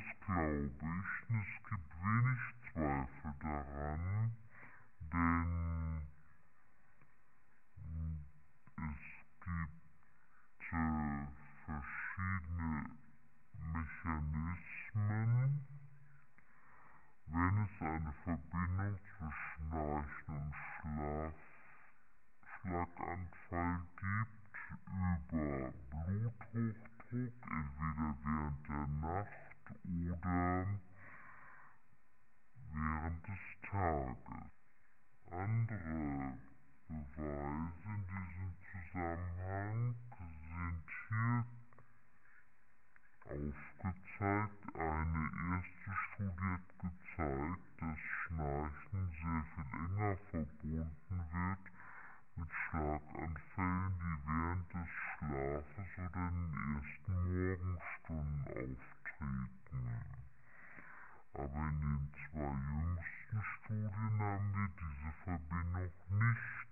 Das glaube ich. Es gibt wenig Zweifel daran, denn es gibt äh, verschiedene Mechanismen, wenn es eine Verbindung zwischen Schnarchen und Schlaf, Schlaganfall gibt, über Bluthochdruck, oder während des Tages. Andere Beweise in diesem Zusammenhang sind hier aufgezeigt. Eine erste Studie hat gezeigt, dass Schnarchen sehr viel enger verbunden wird mit Schlaganfällen, die während des Schlafes oder in den ersten Morgenstunden auftreten. Aber in den zwei jüngsten Studien haben wir diese Verbindung nicht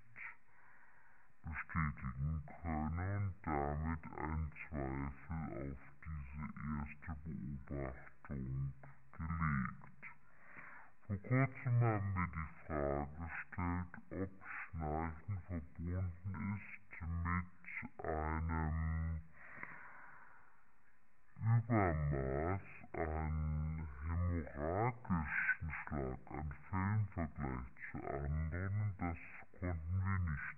bestätigen können und damit einen Zweifel auf diese erste Beobachtung gelegt. Vor kurzem haben wir die Frage gestellt, ob Schnarchen verbunden ist mit einem Übermaß an tragischen Schlaganfällen im Vergleich zu anderen, das konnten wir nicht